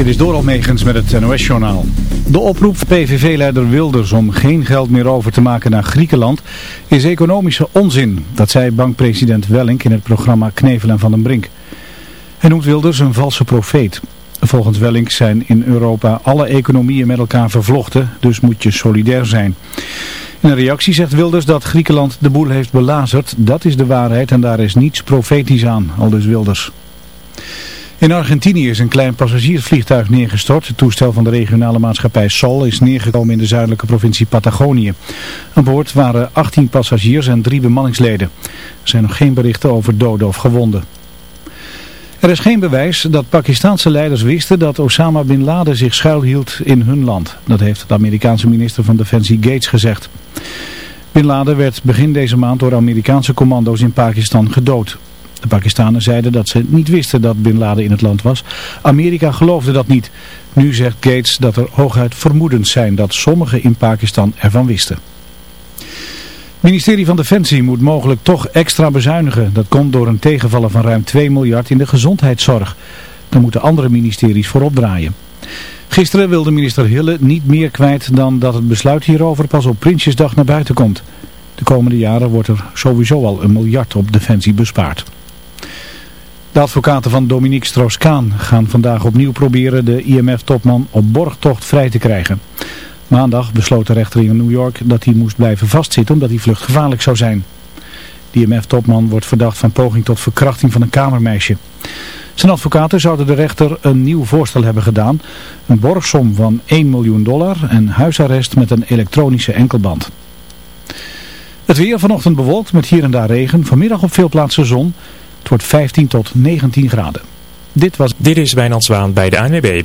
Dit is Doral Megens met het NOS-journaal. De oproep van PVV-leider Wilders om geen geld meer over te maken naar Griekenland is economische onzin. Dat zei bankpresident Wellink in het programma Knevel en Van den Brink. Hij noemt Wilders een valse profeet. Volgens Wellink zijn in Europa alle economieën met elkaar vervlochten, dus moet je solidair zijn. In een reactie zegt Wilders dat Griekenland de boel heeft belazerd. Dat is de waarheid en daar is niets profetisch aan, aldus Wilders. In Argentinië is een klein passagiersvliegtuig neergestort. Het toestel van de regionale maatschappij Sol is neergekomen in de zuidelijke provincie Patagonië. Aan boord waren 18 passagiers en drie bemanningsleden. Er zijn nog geen berichten over doden of gewonden. Er is geen bewijs dat Pakistanse leiders wisten dat Osama Bin Laden zich schuilhield in hun land. Dat heeft de Amerikaanse minister van Defensie Gates gezegd. Bin Laden werd begin deze maand door Amerikaanse commando's in Pakistan gedood. De Pakistanen zeiden dat ze niet wisten dat Bin Laden in het land was. Amerika geloofde dat niet. Nu zegt Gates dat er hooguit vermoedens zijn dat sommigen in Pakistan ervan wisten. Het ministerie van Defensie moet mogelijk toch extra bezuinigen. Dat komt door een tegenvallen van ruim 2 miljard in de gezondheidszorg. Daar moeten andere ministeries voor opdraaien. Gisteren wilde minister Hille niet meer kwijt dan dat het besluit hierover pas op Prinsjesdag naar buiten komt. De komende jaren wordt er sowieso al een miljard op Defensie bespaard. De advocaten van Dominique Strauss-Kaan gaan vandaag opnieuw proberen de IMF-topman op borgtocht vrij te krijgen. Maandag besloot de rechter in New York dat hij moest blijven vastzitten omdat hij vluchtgevaarlijk zou zijn. De IMF-topman wordt verdacht van poging tot verkrachting van een kamermeisje. Zijn advocaten zouden de rechter een nieuw voorstel hebben gedaan. Een borgsom van 1 miljoen dollar en huisarrest met een elektronische enkelband. Het weer vanochtend bewolkt met hier en daar regen. Vanmiddag op veel plaatsen zon. Wordt 15 tot 19 graden. Dit, was... Dit is Wijnand Zwaan bij de ANWB.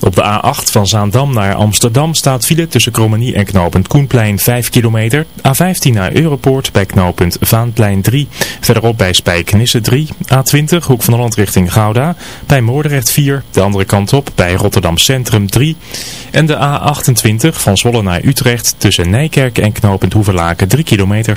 Op de A8 van Zaandam naar Amsterdam staat file tussen Krommenie en knooppunt Koenplein 5 kilometer. A15 naar Europoort bij knooppunt Vaanplein 3. Verderop bij Spijkenisse 3. A20 Hoek van Holland richting Gouda. Bij Moordrecht 4. De andere kant op bij Rotterdam Centrum 3. En de A28 van Zwolle naar Utrecht tussen Nijkerk en knooppunt Hoeverlaken 3 kilometer.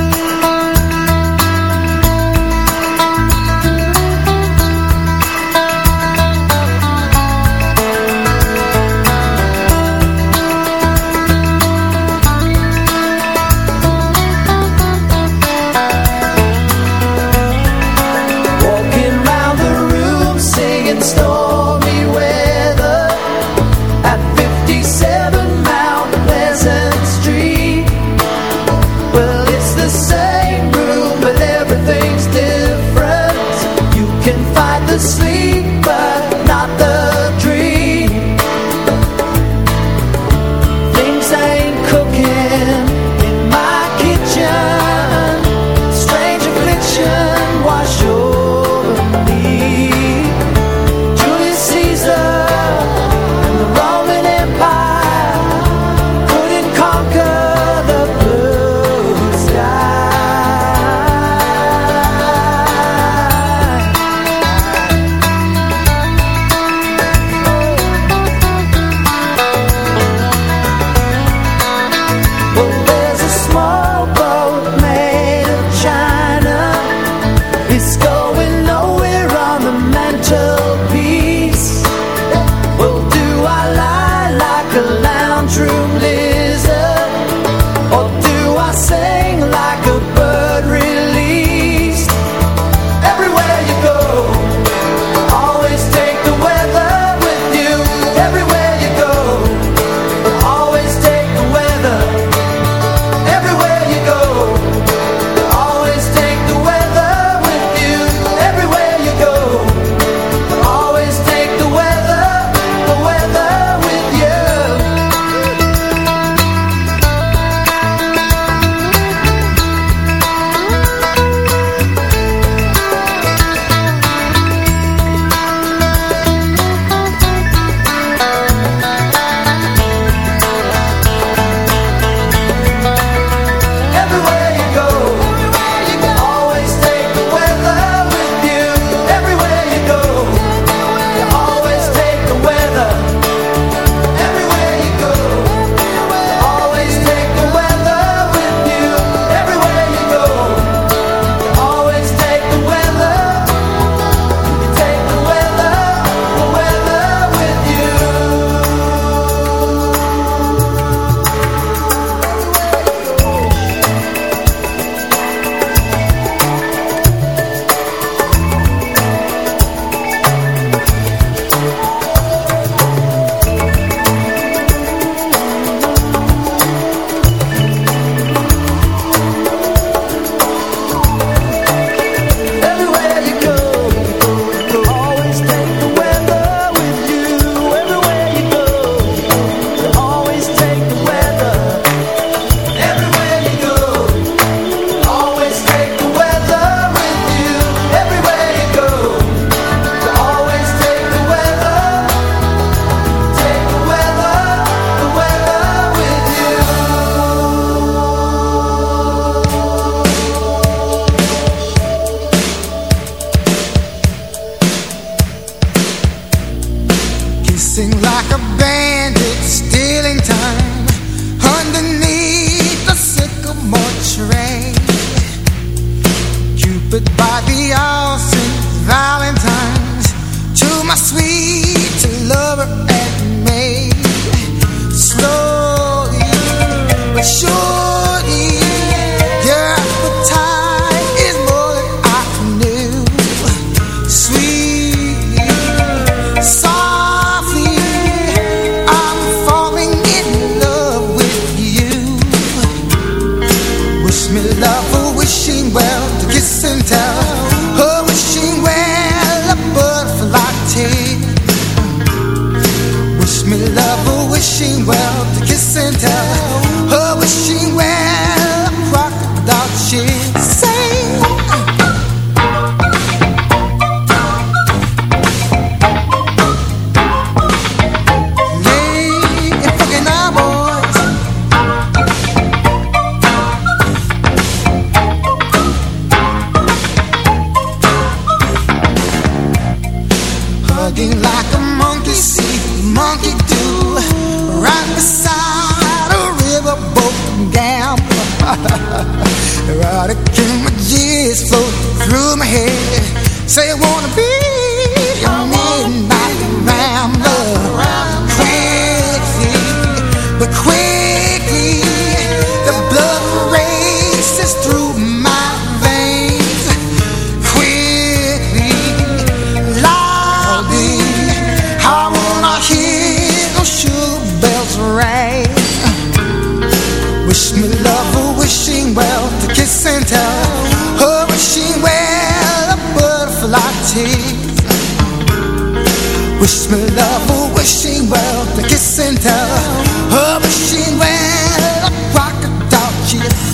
My sweet lover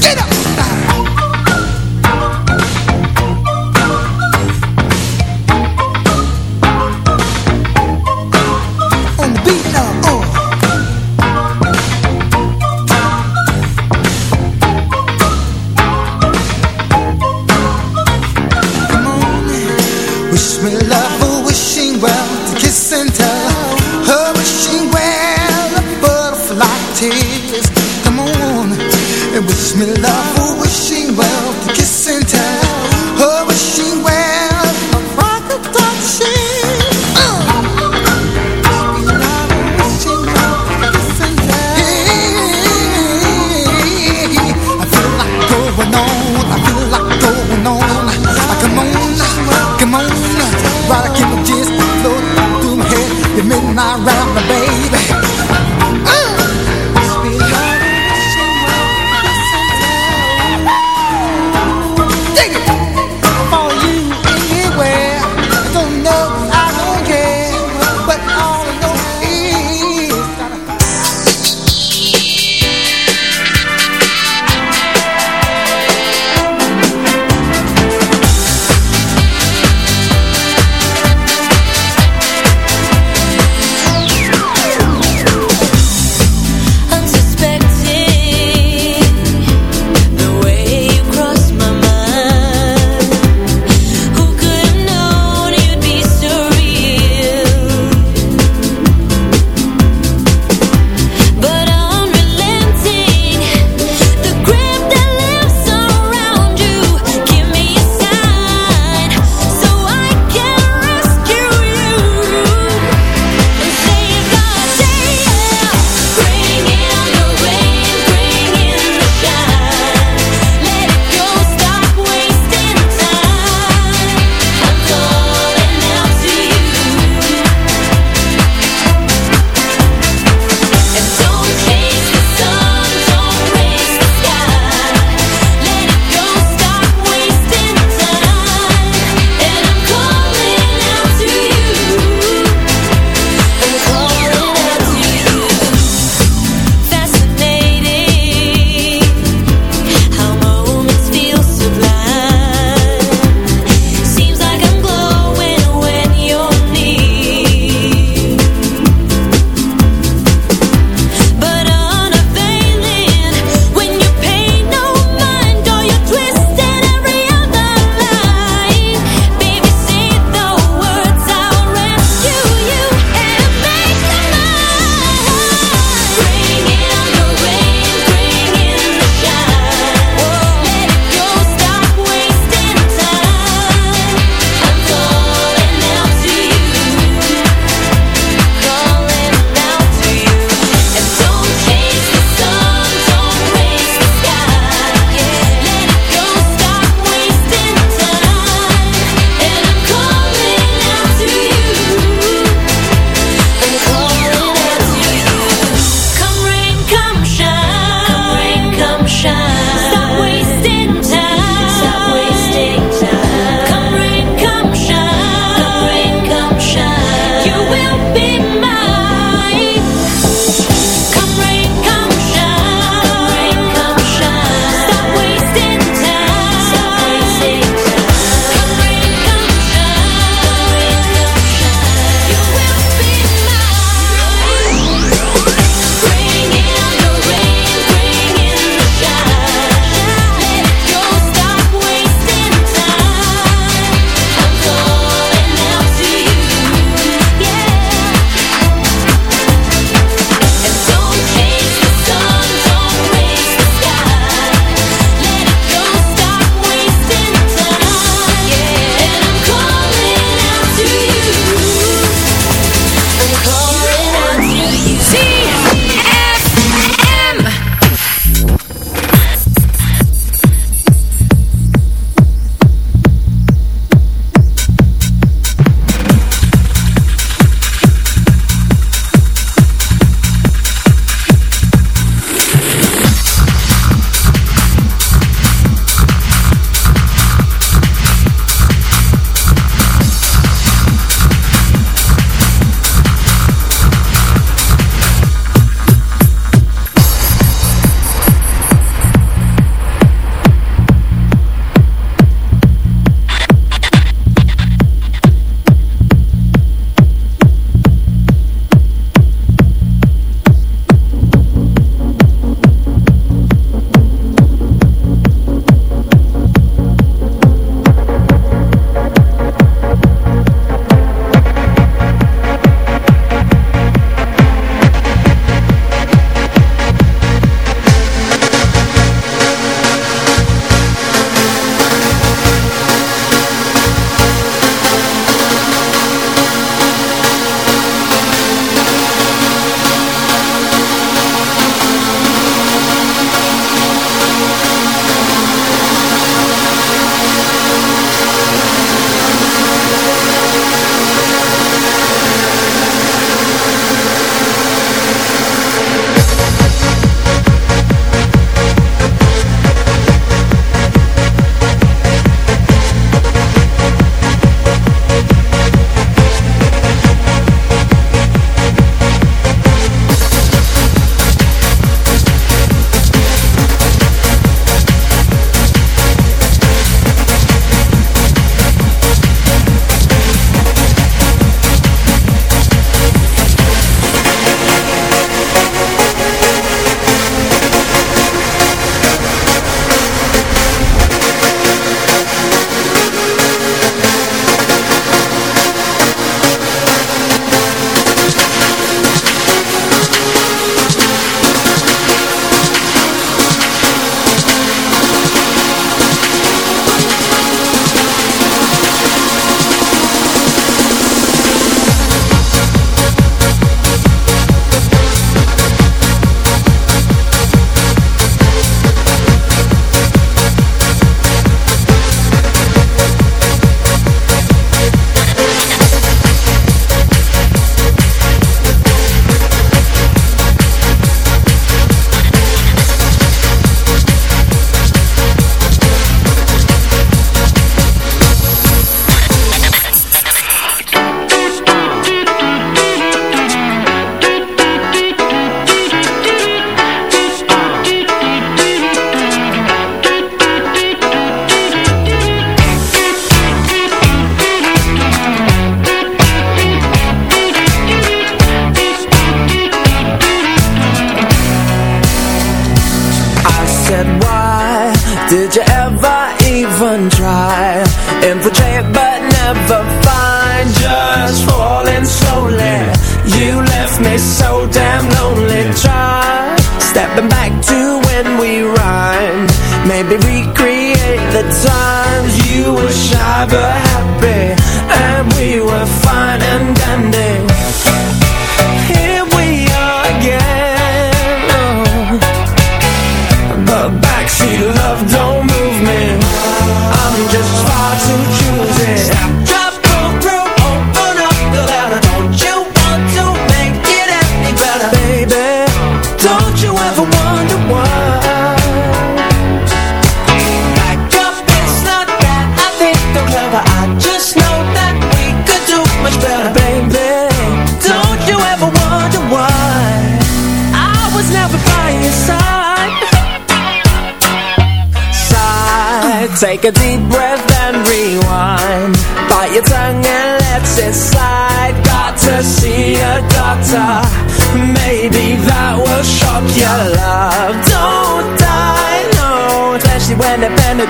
Get up!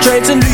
traits and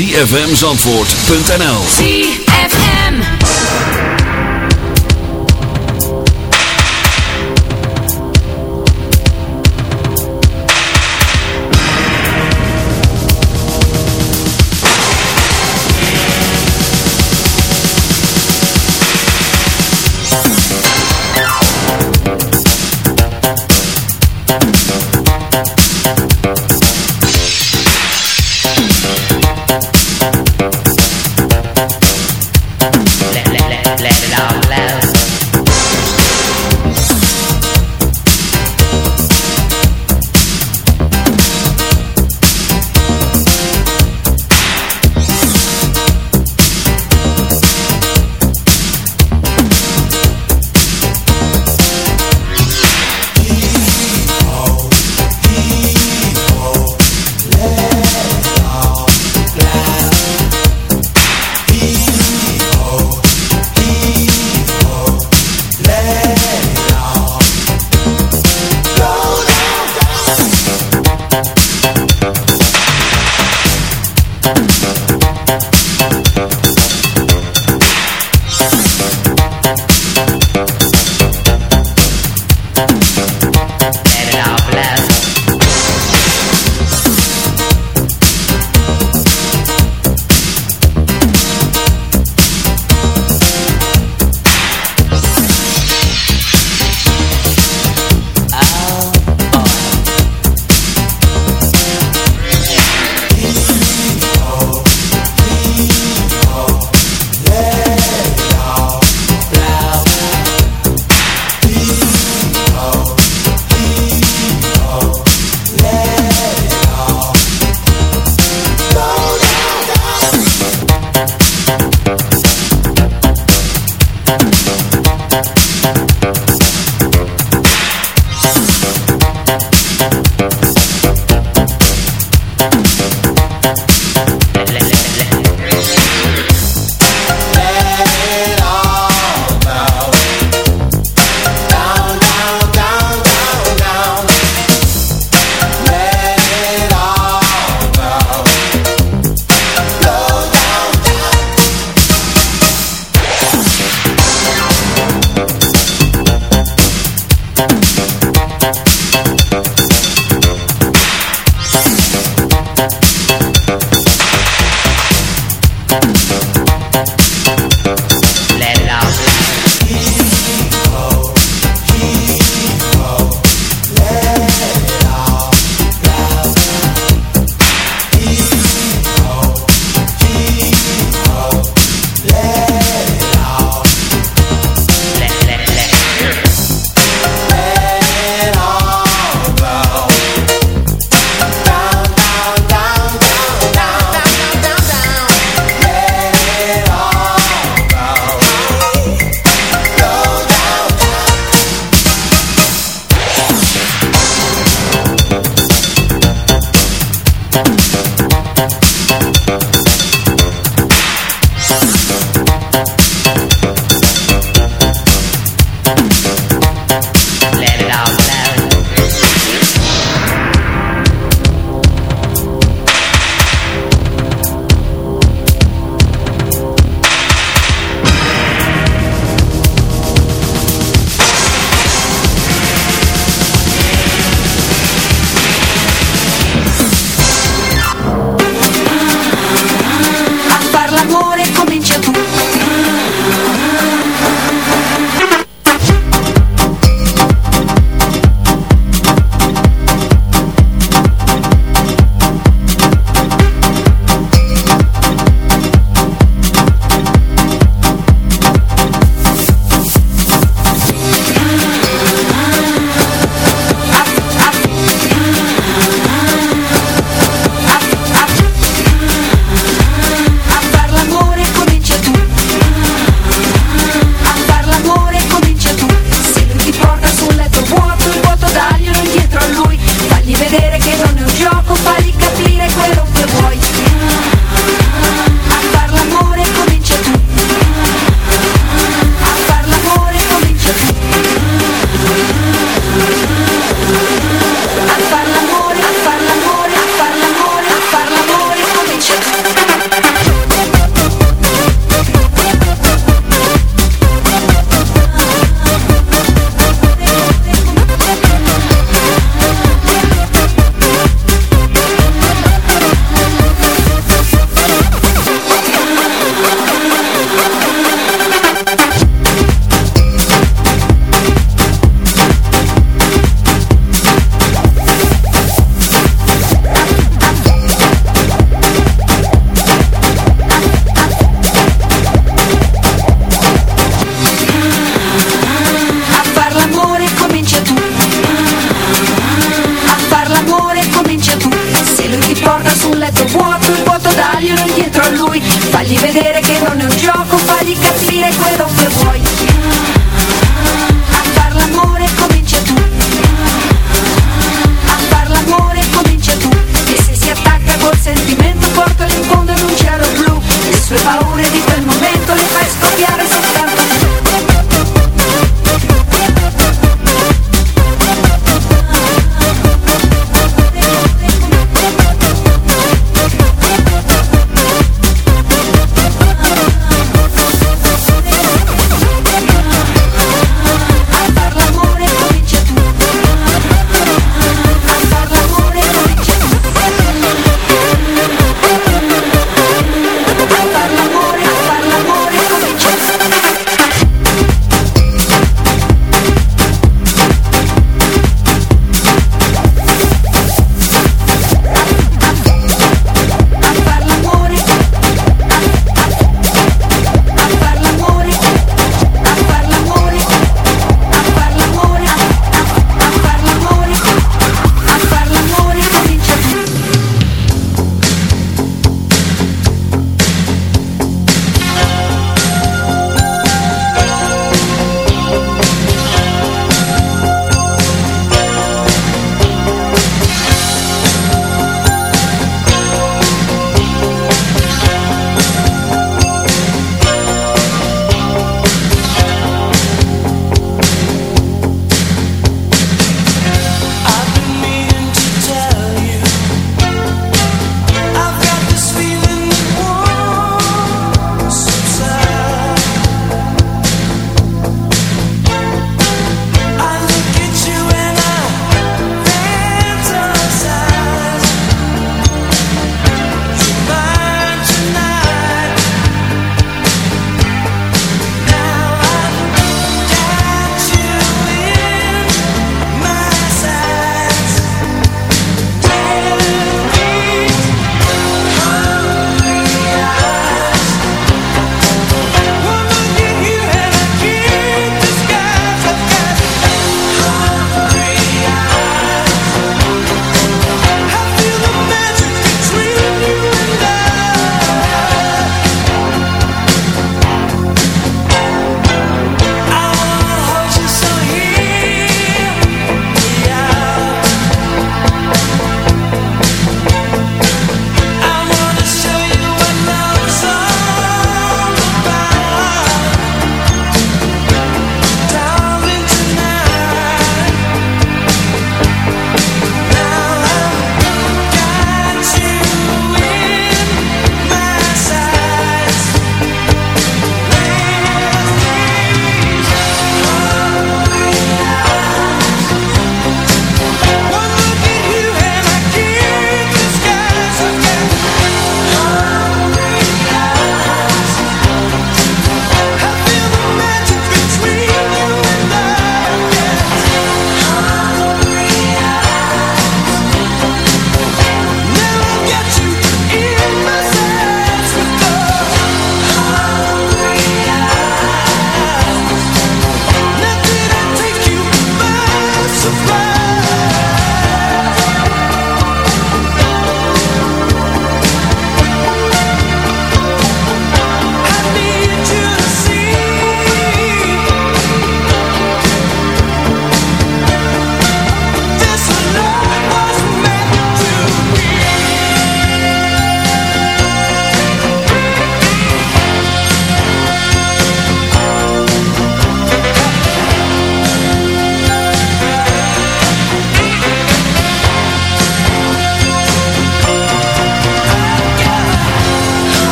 www.zfmzandvoort.nl lui, fagli vedere che non è un gioco, fagli capire quello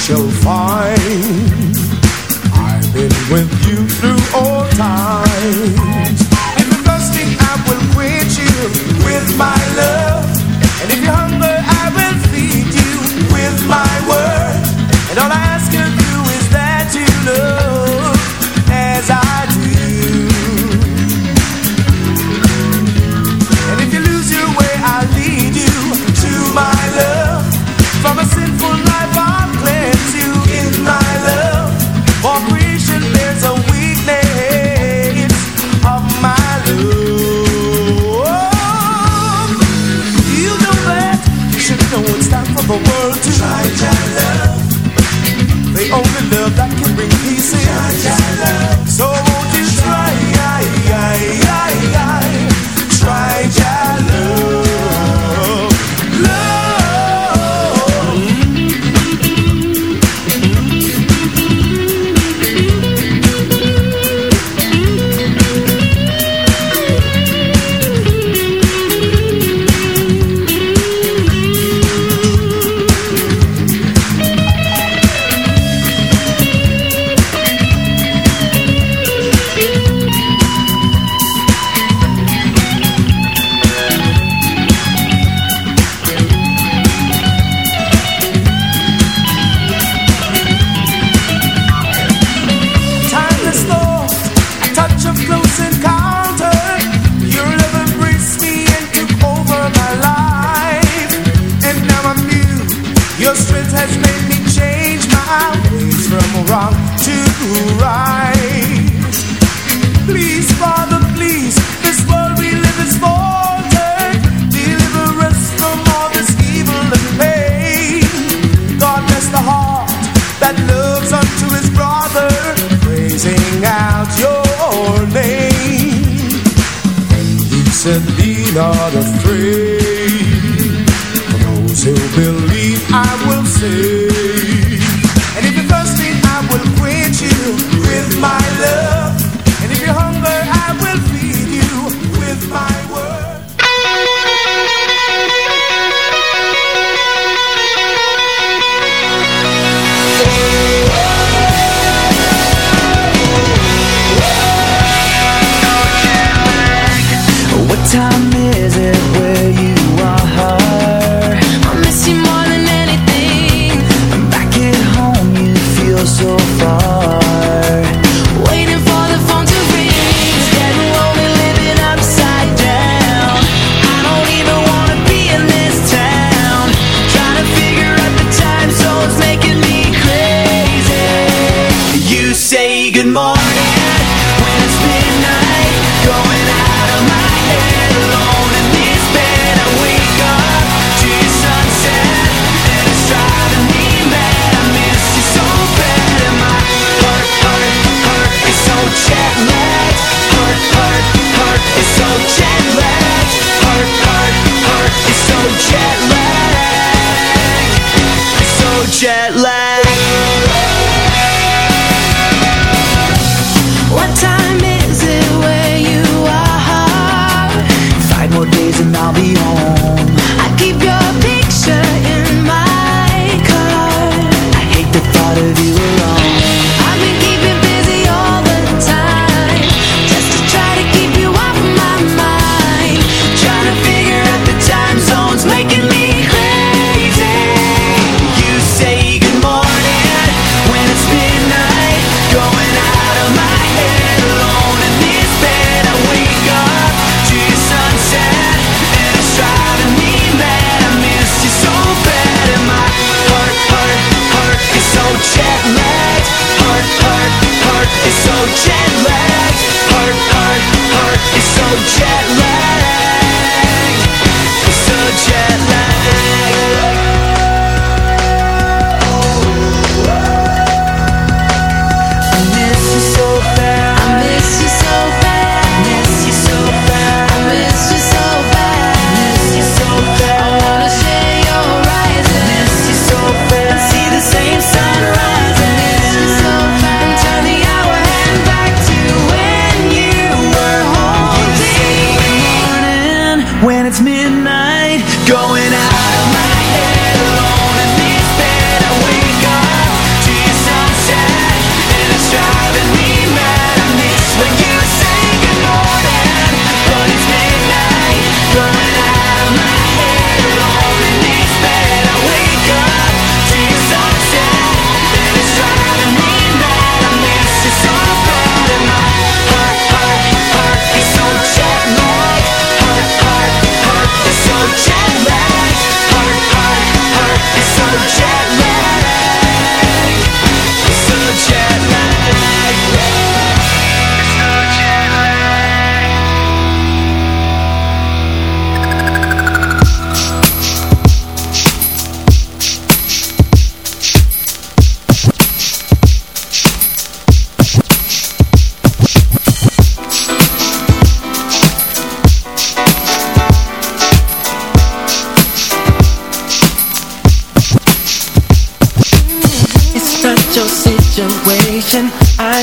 shall find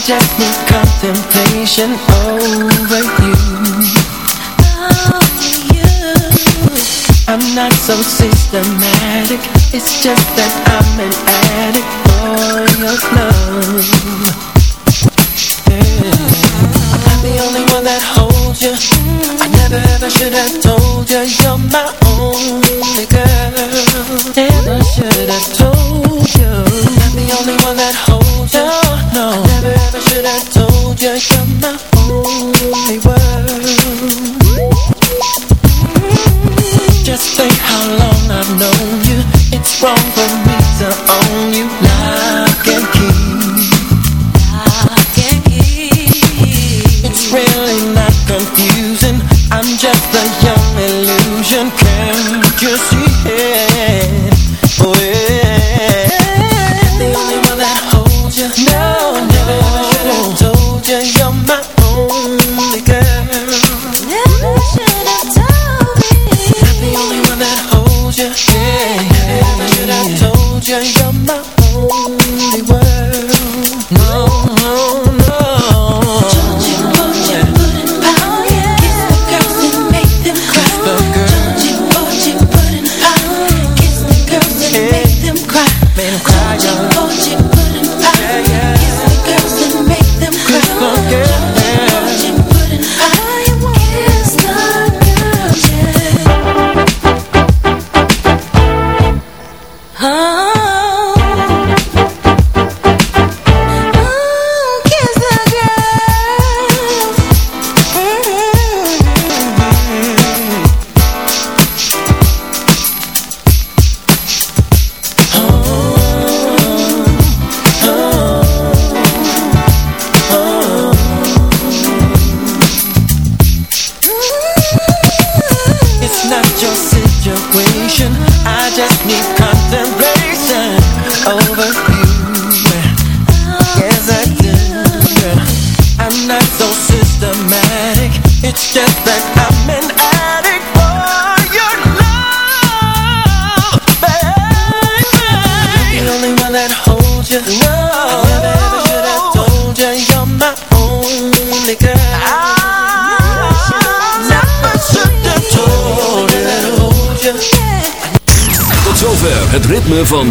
majestic contemplation over you. Over you. I'm not so systematic, it's just that